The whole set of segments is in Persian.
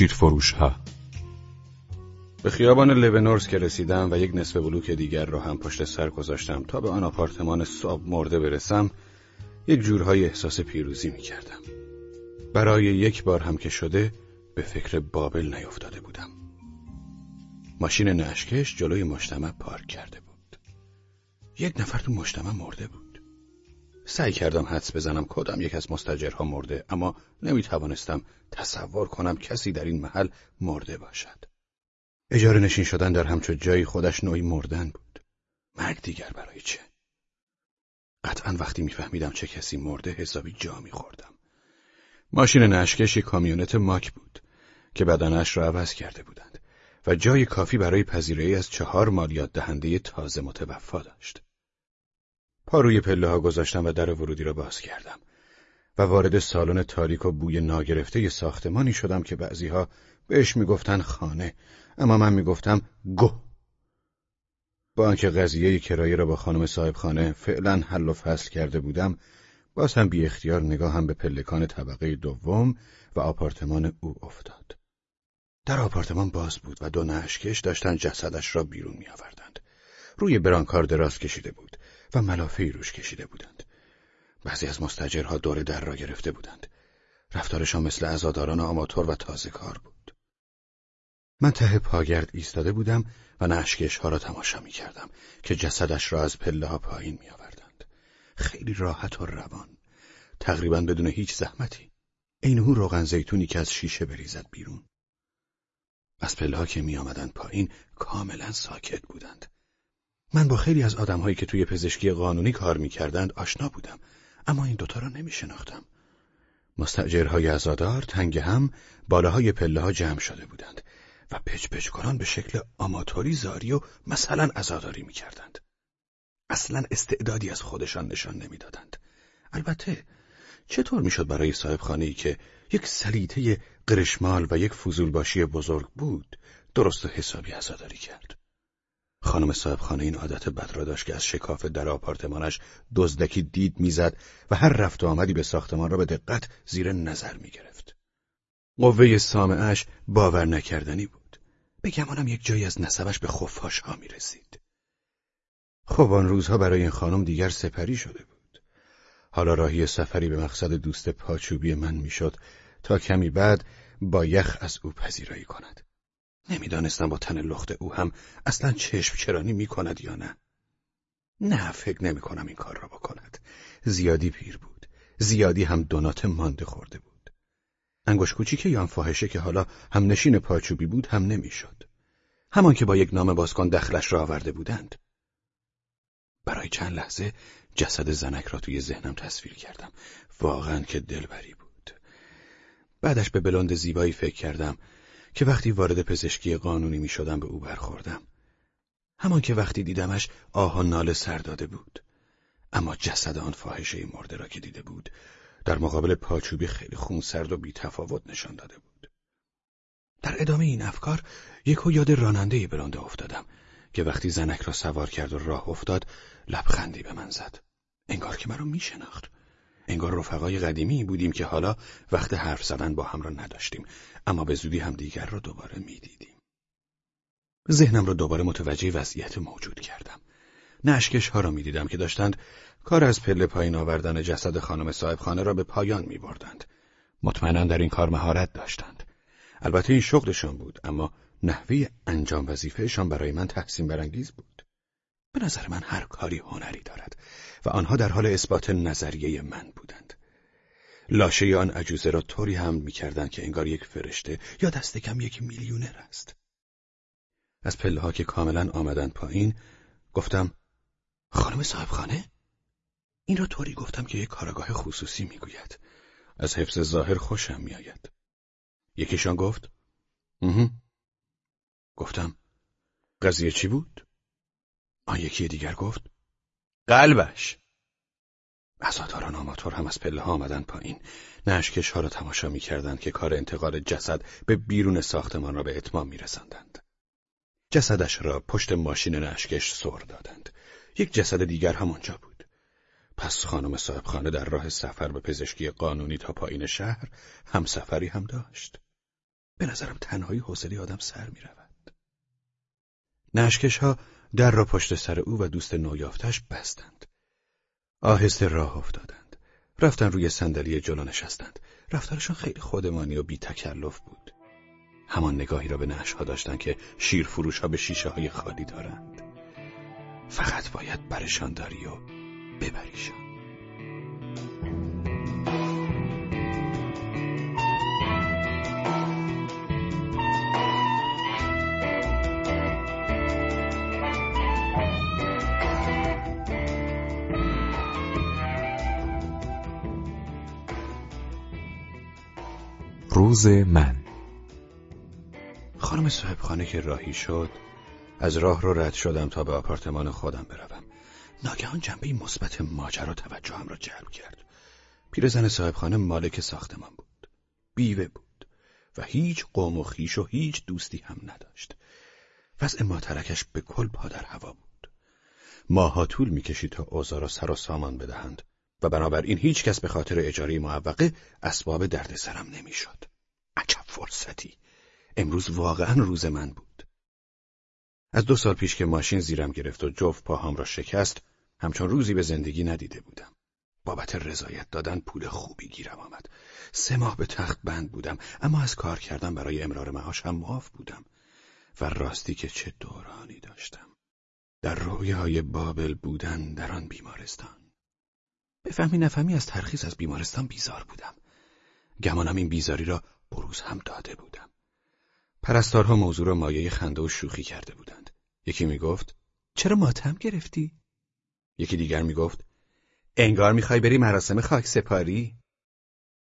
شمشیر فروش ها به خیابان لونورس که رسیدم و یک نصف بلوک دیگر را هم پشت سر گذاشتم تا به آن آپارتمان صاب مرده برسم یک جورهای احساس پیروزی می کردم. برای یک بار هم که شده به فکر بابل نیفتاده بودم. ماشین نشکش جلوی مجتمع پارک کرده بود. یک نفر تو مجتمع مرده بود. سعی کردم حدس بزنم کدام یک از مستجرها مرده اما نمی توانستم تصور کنم کسی در این محل مرده باشد. اجاره نشین شدن در همچو جایی خودش نوعی مردن بود. مرگ دیگر برای چه؟ قطعا وقتی میفهمیدم چه کسی مرده حسابی جا میخوردم. ماشین نشکش یک کامیونت ماک بود که بدنش را عوض کرده بودند و جای کافی برای پذیرایی از چهار مالیات دهنده تازه متوفا داشت. پا روی پله ها گذاشتم و در ورودی را باز کردم و وارد سالن تاریک و بوی ناگرفته ساختمانی شدم که بعضیها بهش می‌گفتن خانه اما من می‌گفتم گه با آنکه قضیه کرایه را با خانم صاحب خانه فعلا حل و فصل کرده بودم باز هم بی اختیار نگاهم به پلکان طبقه دوم و آپارتمان او افتاد. در آپارتمان باز بود و دو نشکش داشتن جسدش را بیرون می آوردند. روی برانکار دراز کشیده بود و ملافه روش کشیده بودند. بعضی از مستجرها دور در را گرفته بودند. رفتارشان مثل ازاداران آماتور و تازه کار بود. من ته پاگرد ایستاده بودم و نشکش ها را تماشا می کردم که جسدش را از پله ها پایین می آوردند. خیلی راحت و روان. تقریبا بدون هیچ زحمتی. اینهو روغن زیتونی که از شیشه بریزد بیرون. از پله ها که می آمدند پایین کاملا ساکت بودند. من با خیلی از آدمهایی که توی پزشکی قانونی کار می کردند آشنا بودم اما این دوتا را نمی شناختم. مستجرهای ازادار تنگ هم بالاهای پله ها جمع شده بودند و پچ پچ کنان به شکل آماتوری زاری و مثلا ازاداری می کردند. اصلا استعدادی از خودشان نشان نمی‌دادند. البته چطور می‌شد برای صاحب خانه که یک سلیته قرشمال و یک فضولباشی بزرگ بود درست و حسابی عزاداری کرد خانم صاحب خانه این عادت بد را داشت که از شکاف در آپارتمانش دزدکی دید می‌زد و هر رفت و آمدی به ساختمان را به دقت زیر نظر می‌گرفت. قوه سامعش باور نکردنی بود. به گمانم یک جایی از نسبش به خفاش ها می رسید. خب آن روزها برای این خانم دیگر سپری شده بود. حالا راهی سفری به مقصد دوست پاچوبی من می‌شد تا کمی بعد با یخ از او پذیرایی کند. نمی‌دانستم با تن لخت او هم اصلا چشم چرانی می کند یا نه. نه فکر نمی کنم این کار را بکند. زیادی پیر بود. زیادی هم دونات مانده خورده بود. انگوش کوچیک یان فاحشه که حالا هم نشین پاچوبی بود هم نمی‌شد. همان که با یک نام بازکن دخلش را آورده بودند. برای چند لحظه جسد زنک را توی ذهنم تصویر کردم. واقعا که دلبری بود. بعدش به بلند زیبایی فکر کردم که وقتی وارد پزشکی قانونی می شدم به او برخوردم. همان که وقتی دیدمش آه و ناله سر داده بود. اما جسد آن فاحشه مرده را که دیده بود در مقابل پاچوبی خیلی خونسرد و بی تفاوت نشان داده بود. در ادامه این افکار یک و یاد راننده برانده افتادم که وقتی زنک را سوار کرد و راه افتاد لبخندی به من زد. انگار که مرا می شناخت. انگار رفقای قدیمی بودیم که حالا وقت حرف زدن با هم را نداشتیم اما به زودی هم دیگر را دوباره می‌دیدیم. ذهنم را دوباره متوجه وضعیت موجود کردم. نشکش ها را می‌دیدم که داشتند کار از پله پایین آوردن جسد خانم صاحب خانه را به پایان می بردند. مطمئنا در این کار مهارت داشتند. البته این شغلشان بود اما نحوه انجام وظیفهشان برای من تحسین برانگیز بود. به نظر من هر کاری هنری دارد و آنها در حال اثبات نظریه من بودند. لاشه آن عجوزه را طوری هم می‌کردند که انگار یک فرشته یا دست کم یک میلیونر است. از پله ها که کاملا آمدند پایین گفتم خانم صاحب خانه؟ این را طوری گفتم که یک کارگاه خصوصی می‌گوید. از حفظ ظاهر خوشم میآید. یکیشان گفت گفتم قضیه چی بود؟ آن یکی دیگر گفت قلبش عزاداران آماتور هم از پله ها آمدن پایین نشکش ها را تماشا می کردند که کار انتقال جسد به بیرون ساختمان را به اتمام می رسندند. جسدش را پشت ماشین نشکش سر دادند. یک جسد دیگر هم آنجا بود. پس خانم صاحبخانه در راه سفر به پزشکی قانونی تا پایین شهر هم سفری هم داشت. به نظرم تنهایی حوصله آدم سر می رود. نشکش ها در را پشت سر او و دوست نویافتش بستند. آهسته راه افتادند. رفتن روی صندلی جلو نشستند. رفتارشان خیلی خودمانی و بی تکلف بود. همان نگاهی را به نشها داشتند که شیر فروش ها به شیشه های خالی دارند. فقط باید برشان داری و ببریشان. روز من. خانم صاحبخانه که راهی شد از راه رو رد شدم تا به آپارتمان خودم بروم. ناگهان جنبه مثبت ماجرا توجهم را جلب کرد. پیرزن صاحبخانه مالک ساختمان بود. بیوه بود و هیچ قوم و خیش و هیچ دوستی هم نداشت. وضع ماترکش به کل پا در هوا بود. ماها طول می‌کشید تا اوزارا سر و سامان بدهند. و بنابراین هیچ کس به خاطر اجاره معوقه اسباب دردسرم نمی‌شد. عجب فرصتی. امروز واقعا روز من بود. از دو سال پیش که ماشین زیرم گرفت و جفت پاهام را شکست، همچون روزی به زندگی ندیده بودم. بابت رضایت دادن پول خوبی گیرم آمد. سه ماه به تخت بند بودم، اما از کار کردن برای امرار معاش هم معاف بودم. و راستی که چه دورانی داشتم. در رویای بابل بودن در آن بیمارستان. به فهمی نفهمی از ترخیص از بیمارستان بیزار بودم. گمانم این بیزاری را بروز هم داده بودم. پرستارها موضوع را مایه خنده و شوخی کرده بودند. یکی می‌گفت چرا ماتم گرفتی؟ یکی دیگر می‌گفت انگار می‌خوای بری مراسم خاک سپاری؟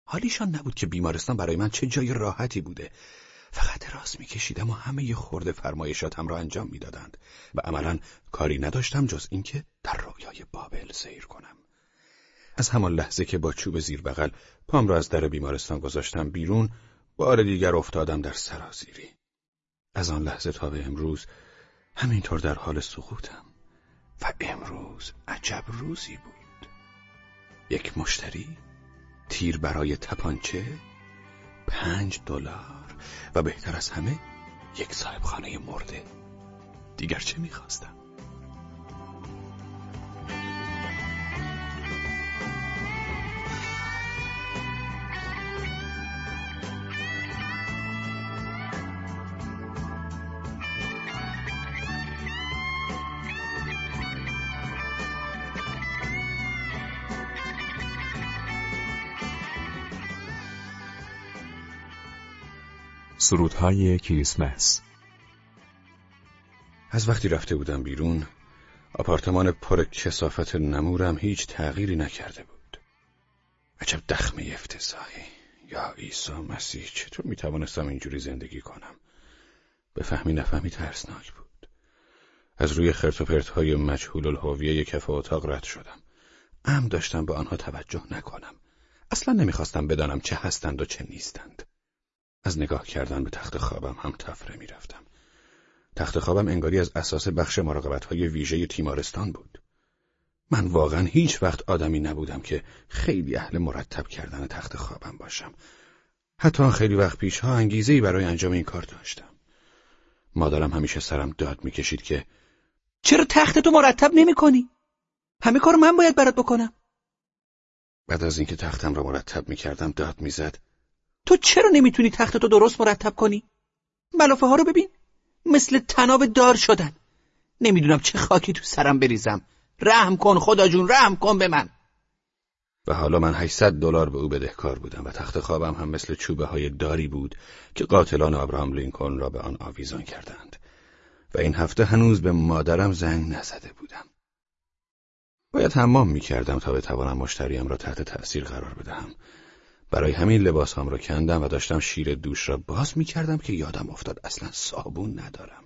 حالیشان نبود که بیمارستان برای من چه جای راحتی بوده فقط راست میکشیدم و همه ی خورده فرمایشاتم را انجام می‌دادند و عملا کاری نداشتم جز اینکه در رویای بابل سیر کنم از همان لحظه که با چوب زیر بغل پام را از در بیمارستان گذاشتم بیرون بار دیگر افتادم در سرازیری. از آن لحظه تا به امروز همینطور در حال سقوطم و امروز عجب روزی بود. یک مشتری تیر برای تپانچه پنج دلار و بهتر از همه یک صاحبخانه مرده. دیگر چه می‌خواستم؟ سرودهای کریسمس. از وقتی رفته بودم بیرون آپارتمان پر کسافت نمورم هیچ تغییری نکرده بود. عجب دخمه افتضاحی. یا عیسی مسیح چطور می‌توانستم اینجوری زندگی کنم؟ به فهمی نفهمی ترسناک بود. از روی خرت و پرت های مجهول الهویه کف اتاق رد شدم. ام داشتم به آنها توجه نکنم. اصلا نمی‌خواستم بدانم چه هستند و چه نیستند. از نگاه کردن به تخت خوابم هم تفره می‌رفتم. تخت خوابم انگاری از اساس بخش مراقبت های ویژه تیمارستان بود. من واقعا هیچ وقت آدمی نبودم که خیلی اهل مرتب کردن تخت خوابم باشم. حتی خیلی وقت پیشها انگیزهای برای انجام این کار داشتم. مادرم همیشه سرم داد می‌کشید که چرا تخت تو مرتب نمی کنی؟ همه کار من باید برات بکنم. بعد از اینکه تختم را مرتب می‌کردم داد می‌زد تو چرا نمی‌تونی تخت تو درست مرتب کنی؟ ملافه ها رو ببین. مثل تناب دار شدن. نمی‌دونم چه خاکی تو سرم بریزم. رحم کن خدا جون رحم کن به من. و حالا من 800 دلار به او بدهکار بودم و تخت خوابم هم مثل چوبه های داری بود که قاتلان ابراهام لینکلن را به آن آویزان کردند. و این هفته هنوز به مادرم زنگ نزده بودم. باید حمام می‌کردم تا بتوانم مشتریم را تحت تأثیر قرار بدهم. برای همین لباس هم را کندم و داشتم شیر دوش را باز می کردم که یادم افتاد اصلا صابون ندارم.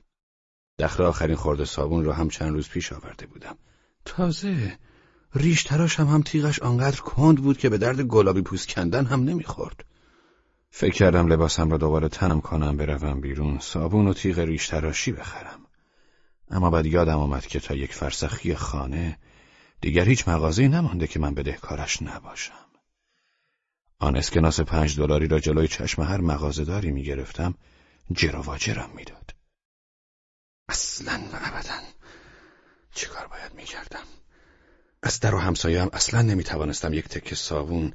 دخل آخرین خورده صابون را هم چند روز پیش آورده بودم. تازه ریش تراش هم تیغش آنقدر کند بود که به درد گلابی پوست کندن هم نمی‌خورد. فکر کردم لباسم را دوباره تنم کنم بروم بیرون صابون و تیغ ریش تراشی بخرم. اما بعد یادم آمد که تا یک فرسخی خانه دیگر هیچ مغازه‌ای نمانده که من بدهکارش نباشم. آن اسکناس پنج دلاری را جلوی چشم هر مغازهداری می‌گرفتم جراواجرم می‌داد. اصلا و ابدا. چه کار باید می‌کردم؟ از در و همسایه اصلا نمی‌توانستم یک تکه صابون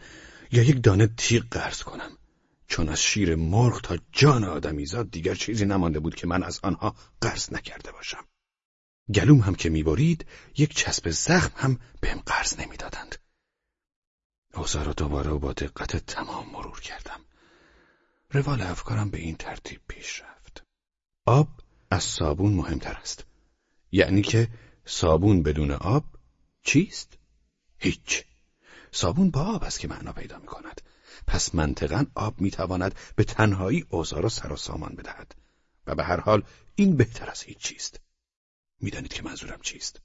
یا یک دانه تیغ قرض کنم. چون از شیر مرغ تا جان آدمیزاد دیگر چیزی نمانده بود که من از آنها قرض نکرده باشم. گلوم هم که می‌برید یک چسب زخم هم بهم قرض نمی‌دادند. اوضاع را دوباره و با دقت تمام مرور کردم. روال افکارم به این ترتیب پیش رفت. آب از صابون مهمتر است. یعنی که صابون بدون آب چیست؟ هیچ. صابون با آب است که معنا پیدا می کند. پس منطقا آب می تواند به تنهایی اوضاع را سر و سامان بدهد. و به هر حال این بهتر از هیچ چیست. می‌دانید که منظورم چیست.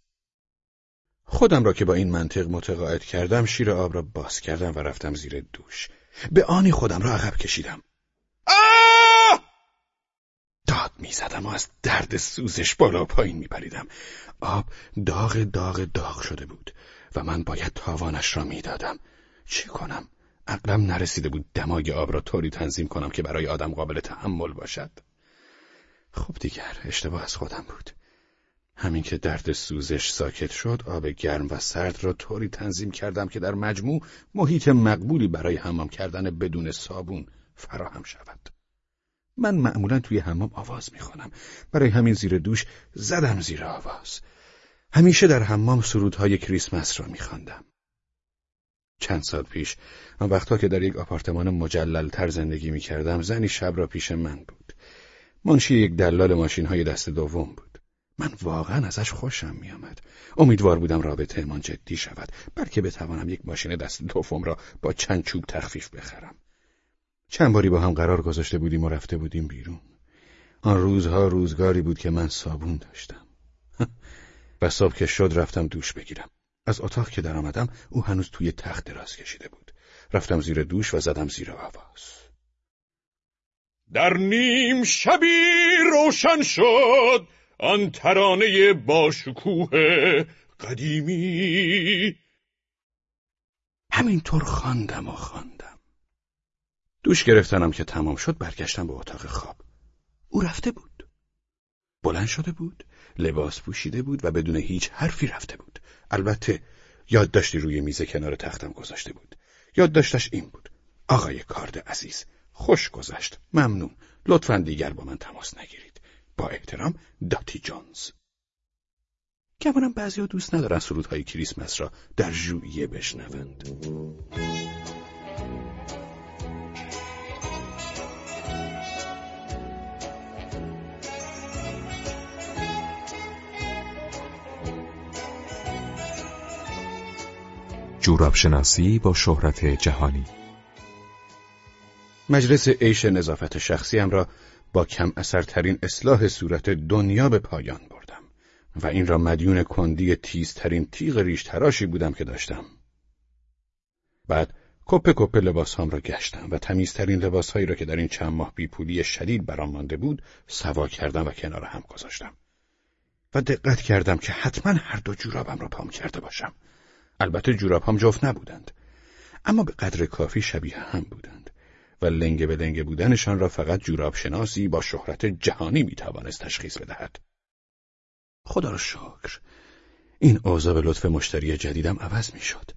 خودم را که با این منطق متقاعد کردم شیر آب را باز کردم و رفتم زیر دوش. به آنی خودم را عقب کشیدم. داد می‌زدم و از درد سوزش بالا پایین میپریدم. آب داغ داغ داغ شده بود و من باید تاوانش را می‌دادم. چی کنم؟ عقلم نرسیده بود دمای آب را طوری تنظیم کنم که برای آدم قابل تحمل باشد. خب دیگر اشتباه از خودم بود. همین که درد سوزش ساکت شد آب گرم و سرد را طوری تنظیم کردم که در مجموع محیط مقبولی برای حمام کردن بدون صابون فراهم شود. من معمولا توی حمام آواز می‌خوانم برای همین زیر دوش زدم زیر آواز. همیشه در حمام سرودهای کریسمس را میخواندم. چند سال پیش آن وقتا که در یک آپارتمان مجللتر زندگی می‌کردم زنی شب را پیش من بود. منشی یک دلال ماشین های دست دوم بود. من واقعا ازش خوشم میآمد. امیدوار بودم رابطه من جدی شود بلکه بتوانم یک ماشین دست دوم را با چند چوب تخفیف بخرم. چند باری با هم قرار گذاشته بودیم و رفته بودیم بیرون. آن روزها روزگاری بود که من صابون داشتم. و صبح که شد رفتم دوش بگیرم. از اتاق که در آمدم او هنوز توی تخت دراز کشیده بود. رفتم زیر دوش و زدم زیر آواز. در نیم شبی روشن شد. آن ترانه باشکوه قدیمی. همینطور خواندم و خواندم. دوش گرفتنم که تمام شد برگشتم به اتاق خواب. او رفته بود. بلند شده بود لباس پوشیده بود و بدون هیچ حرفی رفته بود. البته یادداشتی روی میز کنار تختم گذاشته بود. یادداشتش این بود. آقای کارد عزیز خوش گذشت. ممنون. لطفا دیگر با من تماس نگیرید. با احترام داتی جونز. گمانم بعضی دوست ندارن سرودهای کریسمس را در ژوئیه بشنوند. جوراب شناسی با شهرت جهانی. مجلس عیش نظافت شخصیم را با کم اثرترین اصلاح صورت دنیا به پایان بردم و این را مدیون کندی تیزترین تیغ ریش تراشی بودم که داشتم. بعد کپه کپه لباس را گشتم و تمیزترین لباس هایی را که در این چند ماه بیپولی شدید برام مانده بود سوا کردم و کنار هم گذاشتم. و دقت کردم که حتما هر دو جورابم را پام کرده باشم. البته جوراب هم جفت نبودند. اما به قدر کافی شبیه هم بودند. و لنگ به لنگ بودنشان را فقط جوراب شناسی با شهرت جهانی می‌توانست تشخیص بدهد. خدا را شکر این اوضاع به لطف مشتری جدیدم عوض می‌شد.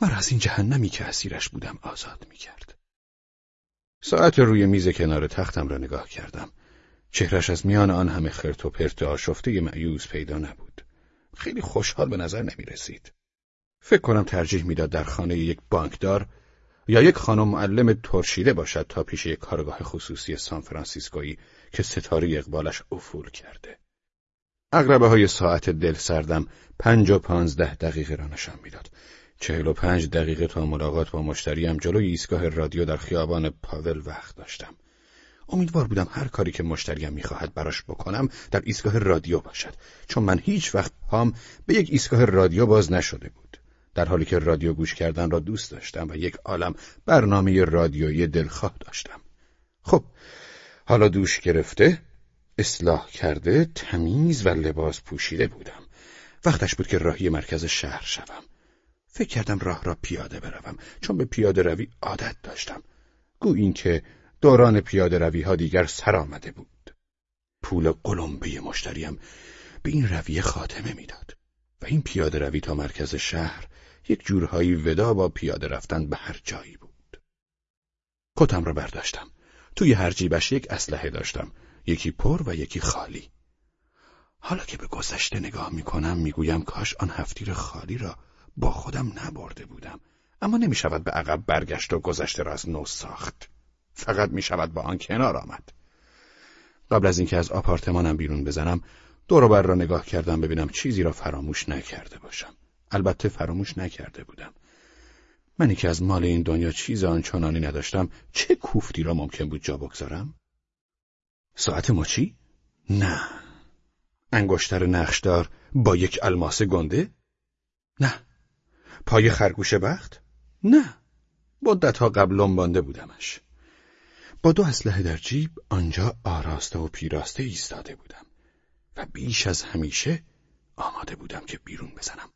مرا از این جهنمی که اسیرش بودم آزاد می‌کرد. ساعت روی میز کنار تختم را نگاه کردم. چهرش از میان آن همه خرت و پرت آشفته معیوز پیدا نبود. خیلی خوشحال به نظر نمی رسید. فکر کنم ترجیح می‌داد در خانه یک بانکدار یا یک خانم معلم ترشیده باشد تا پیش یک کارگاه خصوصی سان فرانسیسکویی که ستاره اقبالش افول کرده. اغربه های ساعت دل سردم پنج و پانزده دقیقه را نشان می‌داد. چهل و پنج دقیقه تا ملاقات با مشتریم جلوی ایستگاه رادیو در خیابان پاول وقت داشتم. امیدوار بودم هر کاری که مشتریم می‌خواهد براش بکنم در ایستگاه رادیو باشد چون من هیچ وقت پام به یک ایستگاه رادیو باز نشده بود. در حالی که رادیو گوش کردن را دوست داشتم و یک عالم برنامه رادیویی دلخواه داشتم. خب حالا دوش گرفته اصلاح کرده تمیز و لباس پوشیده بودم. وقتش بود که راهی مرکز شهر شوم. فکر کردم راه را پیاده بروم چون به پیاده روی عادت داشتم. گو اینکه دوران پیاده روی ها دیگر سر آمده بود. پول قلمبه مشتریم به این رویه خاتمه می‌داد. و این پیاده روی تا مرکز شهر یک جورهایی ودا با پیاده رفتن به هر جایی بود. کتم را برداشتم. توی هر جیبش یک اسلحه داشتم. یکی پر و یکی خالی. حالا که به گذشته نگاه می‌کنم می‌گویم کاش آن هفتیر خالی را با خودم نبرده بودم. اما نمی شود به عقب برگشت و گذشته را از نو ساخت. فقط می شود با آن کنار آمد. قبل از اینکه از آپارتمانم بیرون بزنم دور بر را نگاه کردم ببینم چیزی را فراموش نکرده باشم. البته فراموش نکرده بودم. منی که از مال این دنیا چیز آنچنانی نداشتم. چه کوفتی را ممکن بود جا بگذارم؟ ساعت مچی نه. انگشتر نقشدار با یک الماس گنده؟ نه. پای خرگوش بخت؟ نه. مدتها قبل لنبانده بودمش. با دو اسلحه در جیب آنجا آراسته و پیراسته ایستاده بودم. و بیش از همیشه آماده بودم که بیرون بزنم.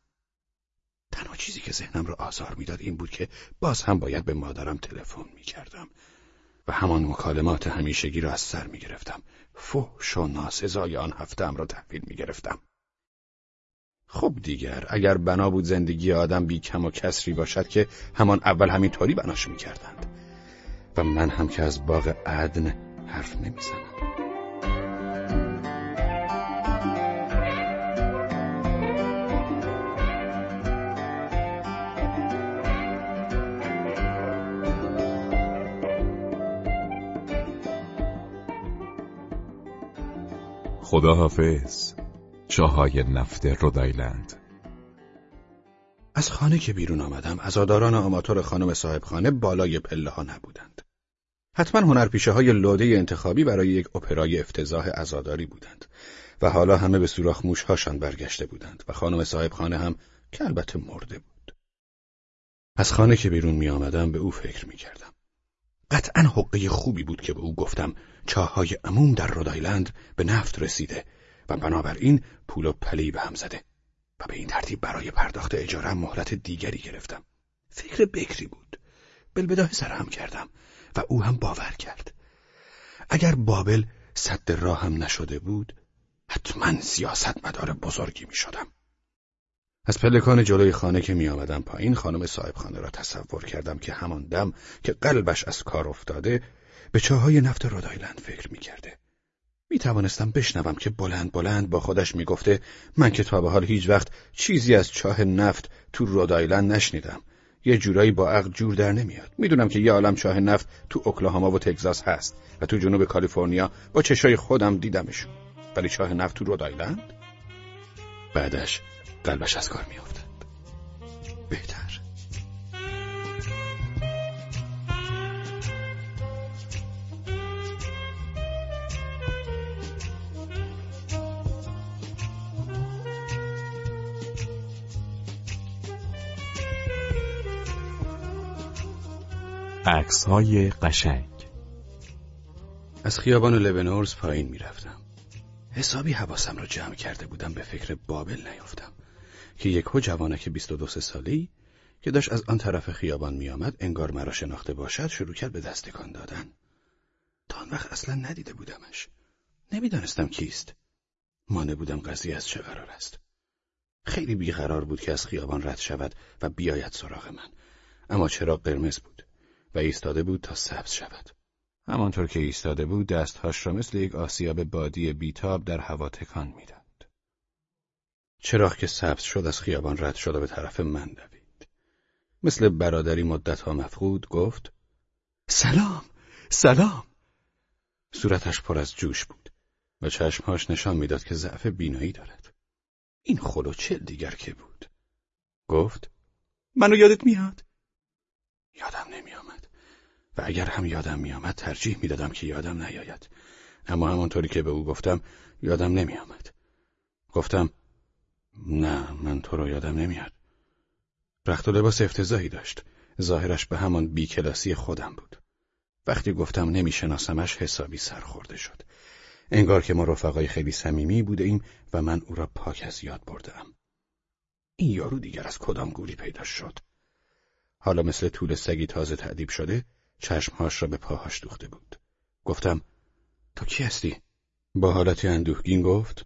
تنها چیزی که ذهنم را آزار می‌داد این بود که باز هم باید به مادرم تلفن می‌کردم و همان مکالمات همیشگی را از سر می‌گرفتم. فحش و ناسزای آن هفتم را تحویل می‌گرفتم. خب دیگر اگر بنا بود زندگی آدم بی کم و کسری باشد که همان اول همین طوری بناش می‌کردند. و من هم که از باغ عدن حرف نمی‌زنم. خداحافظ. چاهای نفت رودایلند. از خانه که بیرون آمدم عزاداران آماتور خانم صاحبخانه بالای پله ها نبودند. حتما هنرپیشه های لوده انتخابی برای یک اپرای افتضاح عزاداری بودند و حالا همه به سوراخ موشهاشان برگشته بودند و خانم صاحبخانه هم که البته مرده بود. از خانه که بیرون می آمدم به او فکر می کردم قطعا حقه خوبی بود که به او گفتم چاهای عموم در رودایلند به نفت رسیده و بنابراین پول و پلی به هم زده و به این ترتیب برای پرداخت اجاره مهلت دیگری گرفتم. فکر بکری بود. بلبداه سرهم کردم و او هم باور کرد. اگر بابل صد راهم نشده بود حتما سیاست مدار بزرگی می شدم. از پلکان جلوی خانه که می آمدم پایین خانم صاحب خانه را تصور کردم که همان دم که قلبش از کار افتاده به چاهای نفت رودایلند فکر می کرده. می توانستم بشنوم که بلند بلند با خودش می گفته من که تا به حال هیچ وقت چیزی از چاه نفت تو رودایلند نشنیدم. یه جورایی با عقل جور در نمیاد. می‌دونم که یه عالم چاه نفت تو اوکلاهاما و تگزاس هست و تو جنوب کالیفرنیا با چشای خودم دیدمشون. ولی چاه نفت تو رودایلند؟ بعدش قلبش از کار میافتد. بهتر. عکس های قشنگ. از خیابان لبنورز پایین می‌رفتم. حسابی حواسم را جمع کرده بودم به فکر بابل نیفتم. که یک جوانک بیست و دو سالی که داشت از آن طرف خیابان میآمد انگار مرا شناخته باشد شروع کرد به دستکان دادن. تا آن وقت اصلا ندیده بودمش. نمی‌دانستم کیست. مانه بودم قضیه از چه قرار است. خیلی بیقرار بود که از خیابان رد شود و بیاید سراغ من. اما چرا قرمز بود و ایستاده بود تا سبز شود. همانطور که ایستاده بود دستهاش را مثل یک آسیاب بادی بیتاب در هوا تکان می‌داد. چراغ که سبز شد از خیابان رد شد و به طرف من دوید. مثل برادری مدتها مفقود گفت سلام سلام صورتش پر از جوش بود و چشمهاش نشان می‌داد که ضعف بینایی دارد. این خلو چل دیگر که بود. گفت منو یادت میاد؟ یادم نمیآمد و اگر هم یادم میآمد ترجیح می‌دادم که یادم نیاید اما همانطوری که به او گفتم یادم نمیآمد گفتم نه من تو رو یادم نمیاد. رخت و لباس افتضاحی داشت. ظاهرش به همان بیکلاسی خودم بود. وقتی گفتم نمیشناسمش حسابی سرخورده شد. انگار که ما رفقای خیلی صمیمی بوده ایم و من او را پاک از یاد بردم. این یارو دیگر از کدام گوری پیدا شد؟ حالا مثل طول سگی تازه تعدیب شده چشمهاش را به پاهاش دوخته بود. گفتم تو کی هستی؟ با حالتی اندوهگین گفت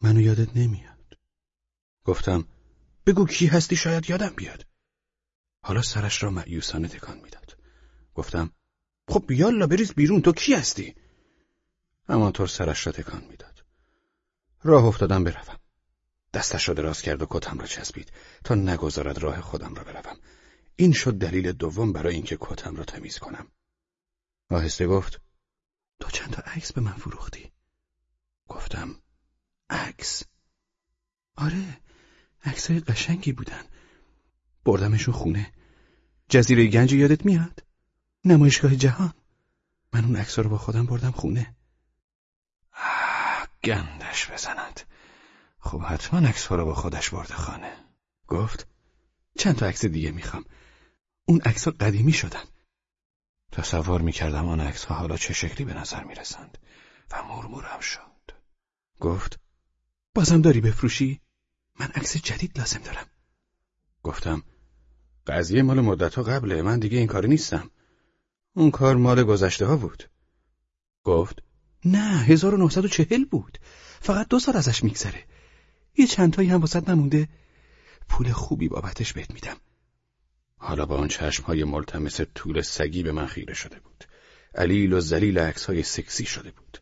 منو یادت نمیاد. گفتم بگو کی هستی شاید یادم بیاد. حالا سرش را معیوسانه تکان می‌داد. گفتم خب یالا بریز بیرون تو کی هستی؟ همانطور سرش را تکان می‌داد. راه افتادم بروم. دستش را دراز کرد و کتم را چسبید تا نگذارد راه خودم را بروم. این شد دلیل دوم برای اینکه کتم را تمیز کنم. آهسته گفت تو چند تا عکس به من فروختی؟ گفتم عکس. آره عکسای قشنگی بودن. بردمشون خونه. جزیره گنج یادت میاد؟ نمایشگاه جهان. من اون عکس رو با خودم بردم خونه. گندش بزند. خب حتما عکس رو با خودش برده خانه. گفت چند تا عکس دیگه می‌خوام. اون عکس قدیمی شدن. تصور می‌کردم آن عکس ها حالا چه شکلی به نظر می‌رسند. و مرمورم شد. گفت بازم داری بفروشی؟ من عکس جدید لازم دارم. گفتم قضیه مال مدت ها قبله من دیگه این کاری نیستم. اون کار مال گذشته ها بود. گفت نه 1940 بود. فقط دو سال ازش میگذره. یه چندتایی هم واسط نمونده. پول خوبی بابتش بهت میدم. حالا با آن های ملتمس طول سگی به من خیره شده بود. علیل و زلیل های سکسی شده بود.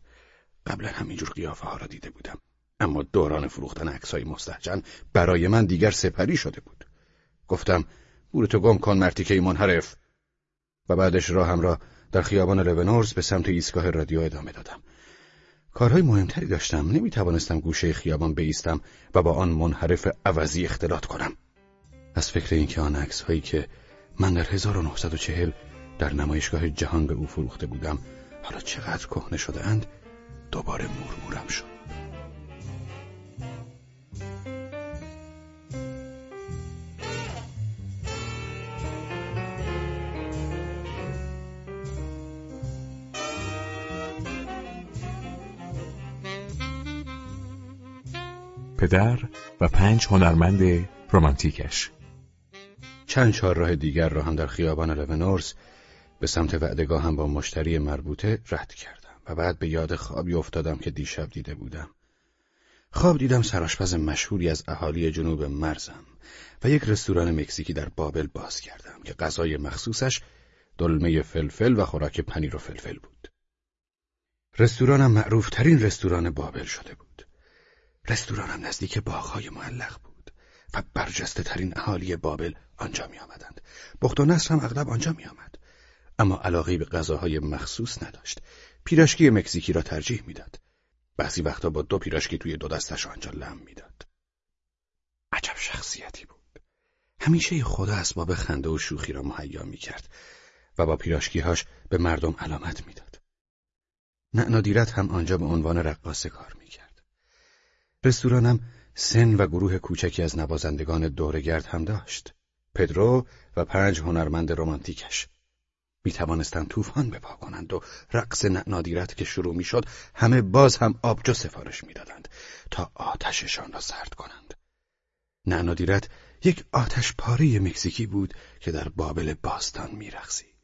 قبلا همینجور قیافه ها را دیده بودم. اما دوران فروختن های مستحجن برای من دیگر سپری شده بود. گفتم بورتو گم کن مرتیکه منحرف و بعدش راهم را در خیابان لونورز به سمت ایستگاه رادیو ادامه دادم. کارهای مهمتری داشتم. نمی توانستم گوشه خیابان بیستم و با آن منحرف عوضی اختلاط کنم. از فکر اینکه آن عکس هایی که من در 1940 در نمایشگاه جهان به او فروخته بودم حالا چقدر کهنه شده اند دوباره مورمورم شد. پدر و پنج هنرمند رومانتیکش چند چهار راه دیگر را هم در خیابان لونورز به سمت وعدگاه هم با مشتری مربوطه رد کردم و بعد به یاد خوابی افتادم که دیشب دیده بودم. خواب دیدم سراشپز مشهوری از اهالی جنوب مرزم و یک رستوران مکزیکی در بابل باز کردم که غذای مخصوصش دلمه فلفل و خوراک پنیر و فلفل بود. رستورانم معروف ترین رستوران بابل شده بود. رستورانم نزدیک باغهای معلق بود و برجسته ترین اهالی بابل آنجا می آمدند. بخت و نصر هم اغلب آنجا می آمد. اما علاقه به غذاهای مخصوص نداشت. پیراشکی مکزیکی را ترجیح می‌داد. بعضی وقتا با دو پیراشکی توی دو دستش آنجا لم می‌داد. عجب شخصیتی بود. همیشه خدا اسباب خنده و شوخی را مهیا می‌کرد و با پیراشکیهاش به مردم علامت می‌داد. نعنادیرت هم آنجا به عنوان رقاصه کار می‌کرد. رستورانم سن و گروه کوچکی از نوازندگان دورگرد هم داشت. پدرو و پنج هنرمند رمانتیکش. می توانستند طوفان بپا کنند و رقص نادیرت که شروع می شد همه باز هم آبجو سفارش می‌دادند تا آتششان را سرد کنند. نعنادیرت یک آتش پاری مکزیکی بود که در بابل باستان میرقصید.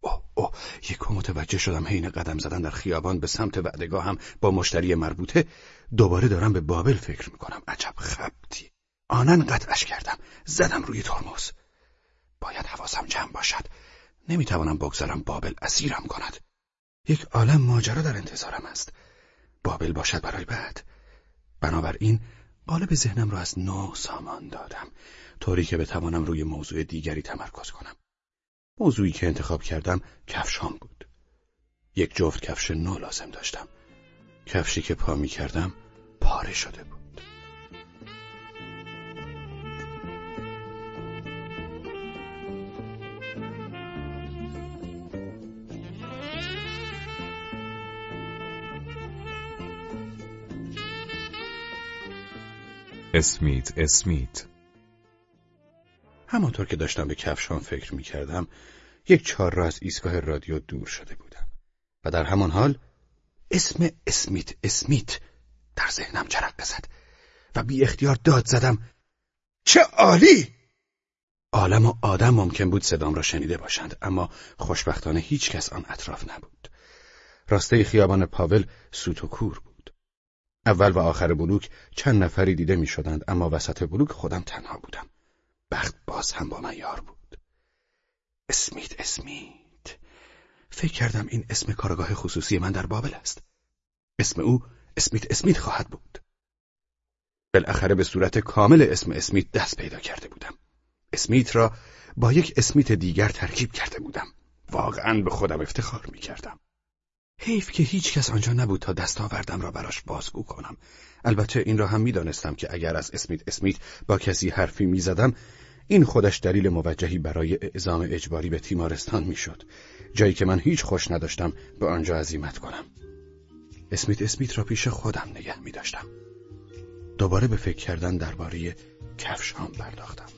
اوه اوه یک متوجه شدم حین قدم زدن در خیابان به سمت وعدگاه هم با مشتری مربوطه. دوباره دارم به بابل فکر می‌کنم. عجب خبتی. آنن قطعش کردم. زدم روی ترمز. باید حواسم جمع باشد. نمی‌توانم بگذارم بابل اسیرم کند. یک عالم ماجرا در انتظارم است. بابل باشد برای بعد. بنابراین قالب ذهنم را از نو سامان دادم. طوری که بتوانم روی موضوع دیگری تمرکز کنم. موضوعی که انتخاب کردم کفشام بود. یک جفت کفش نو لازم داشتم. کفشی که پا می کردم پاره شده بود. اسمیت اسمیت. همانطور که داشتم به کفشان فکر می کردم یک چهار را از ایستگاه رادیو دور شده بودم. و در همان حال اسم اسمیت اسمیت در ذهنم جرق بزد و بی اختیار داد زدم. چه عالی! عالم و آدم ممکن بود صدام را شنیده باشند اما خوشبختانه هیچ کس آن اطراف نبود. راسته خیابان پاول سوت و کور بود. اول و آخر بلوک چند نفری دیده می شدند اما وسط بلوک خودم تنها بودم. بخت باز هم با من یار بود. اسمیت اسمیت. فکر کردم این اسم کارگاه خصوصی من در بابل است. اسم او اسمیت اسمیت خواهد بود. بالاخره به صورت کامل اسم اسمیت دست پیدا کرده بودم. اسمیت را با یک اسمیت دیگر ترکیب کرده بودم. واقعا به خودم افتخار می کردم. حیف که هیچ کس آنجا نبود تا دستاوردم را براش بازگو کنم. البته این را هم می‌دانستم که اگر از اسمیت اسمیت با کسی حرفی می‌زدم این خودش دلیل موجهی برای اعزام اجباری به تیمارستان می‌شد. جایی که من هیچ خوش نداشتم به آنجا عزیمت کنم. اسمیت اسمیت را پیش خودم نگه می داشتم دوباره به فکر کردن درباره کفش هم پرداختم.